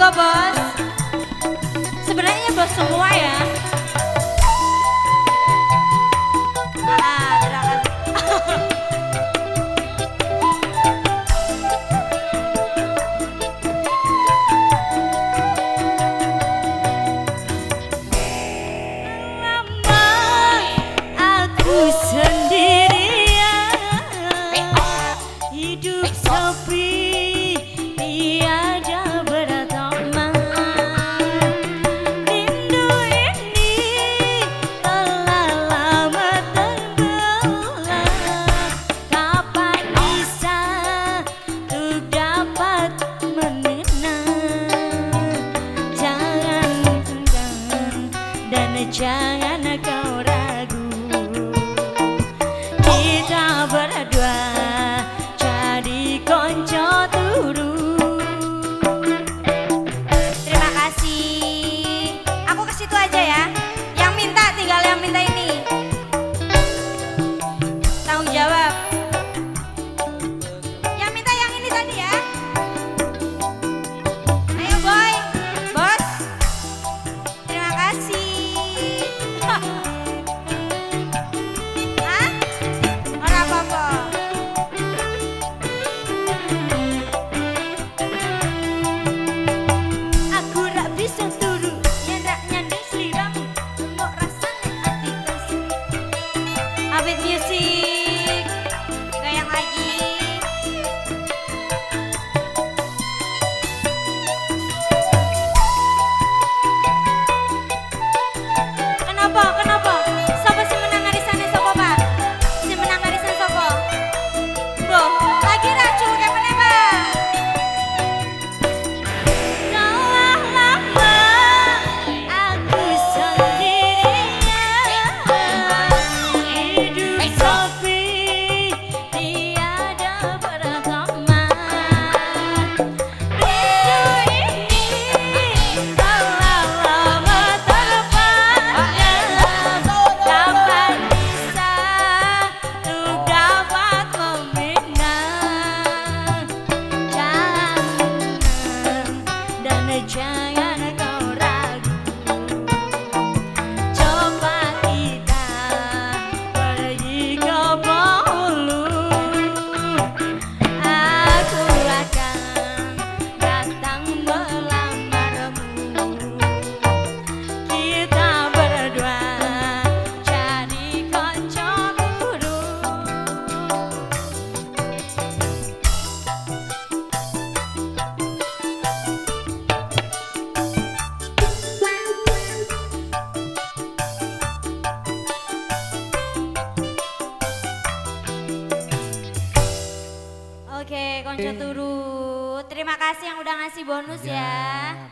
Monggo bos. Sebenarnya bos semua ya. dan jangan kau chang turu. Terima kasih yang udah ngasih bonus ya. ya.